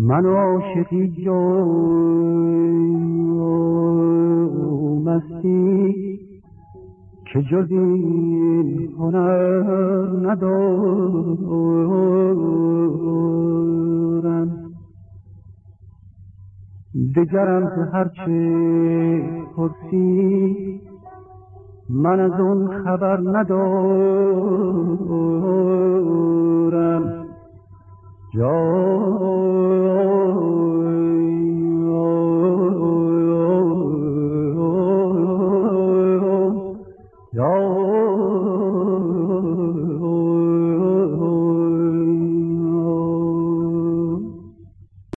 من عاشقی و مستی که جز این هنر ندارم دیگرم که هرچه پرسی من از اون خبر ندارم جان No.